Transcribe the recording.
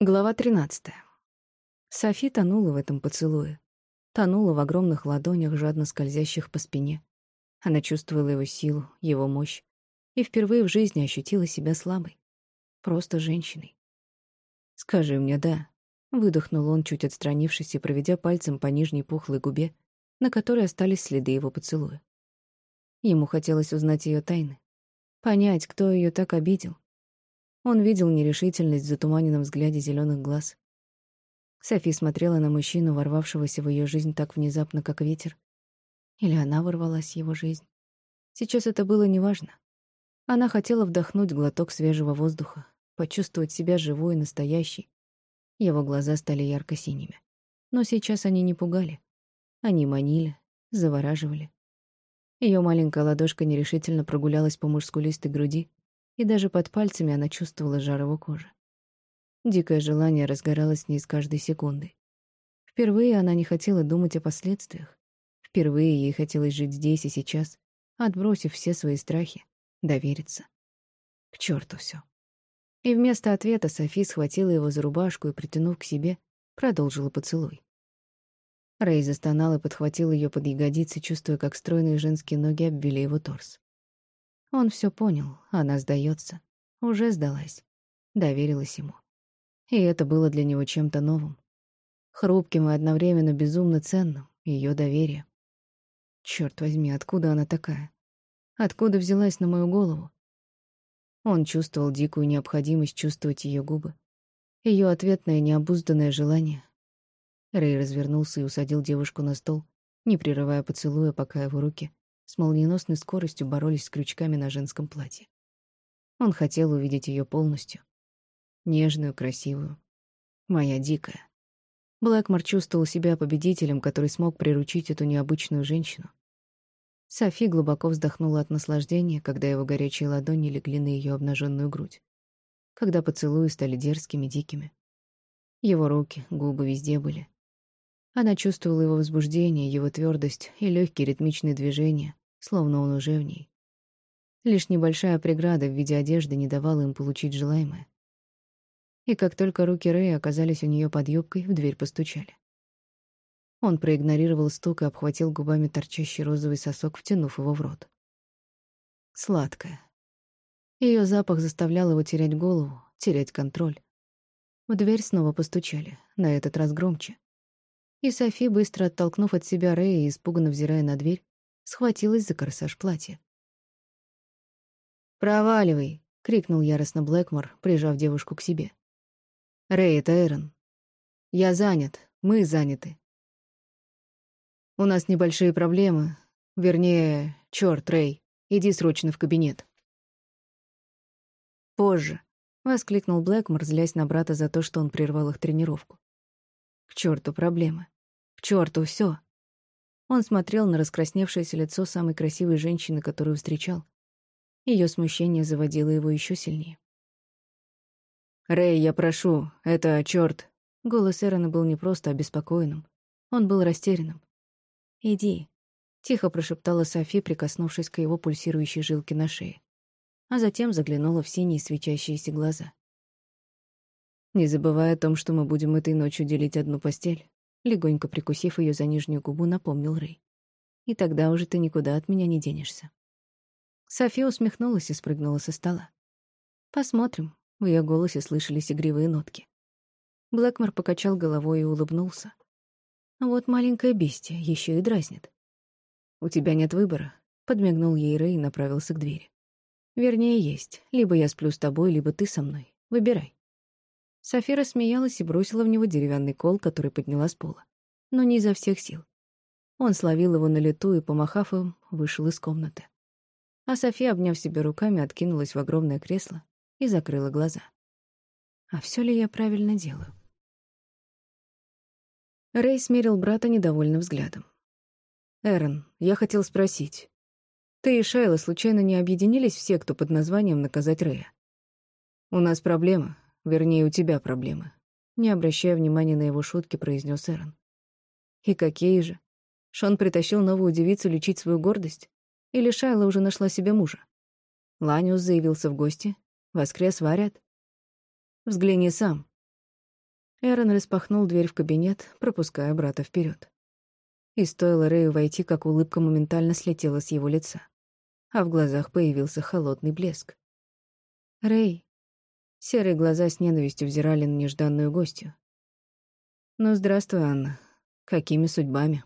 Глава 13. Софи тонула в этом поцелуе. Тонула в огромных ладонях, жадно скользящих по спине. Она чувствовала его силу, его мощь. И впервые в жизни ощутила себя слабой. Просто женщиной. «Скажи мне «да», — выдохнул он, чуть отстранившись и проведя пальцем по нижней пухлой губе, на которой остались следы его поцелуя. Ему хотелось узнать ее тайны. Понять, кто ее так обидел, он видел нерешительность в затуманенном взгляде зеленых глаз. Софи смотрела на мужчину, ворвавшегося в ее жизнь так внезапно, как ветер. Или она ворвалась в его жизнь. Сейчас это было неважно. Она хотела вдохнуть глоток свежего воздуха, почувствовать себя живой и настоящей. Его глаза стали ярко-синими. Но сейчас они не пугали. Они манили, завораживали. Ее маленькая ладошка нерешительно прогулялась по мускулистой груди, и даже под пальцами она чувствовала жар его кожи. Дикое желание разгоралось в ней с каждой секундой. Впервые она не хотела думать о последствиях. Впервые ей хотелось жить здесь и сейчас, отбросив все свои страхи, довериться. К черту все. И вместо ответа Софи схватила его за рубашку и, притянув к себе, продолжила поцелуй. Рэй застонал и подхватил ее под ягодицы, чувствуя, как стройные женские ноги обвели его торс. Он все понял, она сдается, уже сдалась, доверилась ему. И это было для него чем-то новым. Хрупким и одновременно безумно ценным, ее доверие. Черт возьми, откуда она такая? Откуда взялась на мою голову? Он чувствовал дикую необходимость чувствовать ее губы, ее ответное необузданное желание. Рэй развернулся и усадил девушку на стол, не прерывая поцелуя, пока его руки с молниеносной скоростью боролись с крючками на женском платье. Он хотел увидеть ее полностью. Нежную, красивую. Моя дикая. Блэкмор чувствовал себя победителем, который смог приручить эту необычную женщину. Софи глубоко вздохнула от наслаждения, когда его горячие ладони легли на ее обнаженную грудь. Когда поцелуи стали дерзкими, дикими. Его руки, губы везде были. Она чувствовала его возбуждение, его твердость и легкие ритмичные движения, словно он уже в ней. Лишь небольшая преграда в виде одежды не давала им получить желаемое. И как только руки Рэя оказались у нее под юбкой, в дверь постучали. Он проигнорировал стук и обхватил губами торчащий розовый сосок, втянув его в рот. Сладкая. Ее запах заставлял его терять голову, терять контроль. В дверь снова постучали, на этот раз громче. И Софи, быстро оттолкнув от себя Рэя и испуганно взирая на дверь, схватилась за корсаж платья. «Проваливай!» — крикнул яростно Блэкмор, прижав девушку к себе. «Рэй, это Эрон. Я занят, мы заняты. У нас небольшие проблемы. Вернее, чёрт, Рэй, иди срочно в кабинет». «Позже», — воскликнул Блэкмор, злясь на брата за то, что он прервал их тренировку. «К чёрту проблемы. К чёрту всё. Он смотрел на раскрасневшееся лицо самой красивой женщины, которую встречал. Ее смущение заводило его еще сильнее. «Рэй, я прошу, это чёрт!» Голос Эрона был не просто обеспокоенным. Он был растерянным. «Иди», — тихо прошептала Софи, прикоснувшись к его пульсирующей жилке на шее. А затем заглянула в синие свечащиеся глаза. «Не забывай о том, что мы будем этой ночью делить одну постель», Легонько прикусив ее за нижнюю губу, напомнил Рэй. «И тогда уже ты никуда от меня не денешься». София усмехнулась и спрыгнула со стола. «Посмотрим». В ее голосе слышались игривые нотки. Блэкмор покачал головой и улыбнулся. «Вот маленькое бестие, еще и дразнит». «У тебя нет выбора», — подмигнул ей Рэй и направился к двери. «Вернее, есть. Либо я сплю с тобой, либо ты со мной. Выбирай». Софира смеялась и бросила в него деревянный кол, который подняла с пола. Но не изо всех сил. Он словил его на лету и, помахав им, вышел из комнаты. А София, обняв себя руками, откинулась в огромное кресло и закрыла глаза. А все ли я правильно делаю? Рэй смерил брата недовольным взглядом. «Эрон, я хотел спросить. Ты и Шайла случайно не объединились все, кто под названием «Наказать Рэя»? У нас проблема, Вернее, у тебя проблемы. Не обращая внимания на его шутки, произнес Эрон. И какие же? Шон притащил новую девицу лечить свою гордость? Или Шайла уже нашла себе мужа? Ланиус заявился в гости. Воскрес варят. Взгляни сам. Эрон распахнул дверь в кабинет, пропуская брата вперед. И стоило Рэю войти, как улыбка моментально слетела с его лица, а в глазах появился холодный блеск. «Рэй!» Серые глаза с ненавистью взирали на нежданную гостью. «Ну, здравствуй, Анна. Какими судьбами?»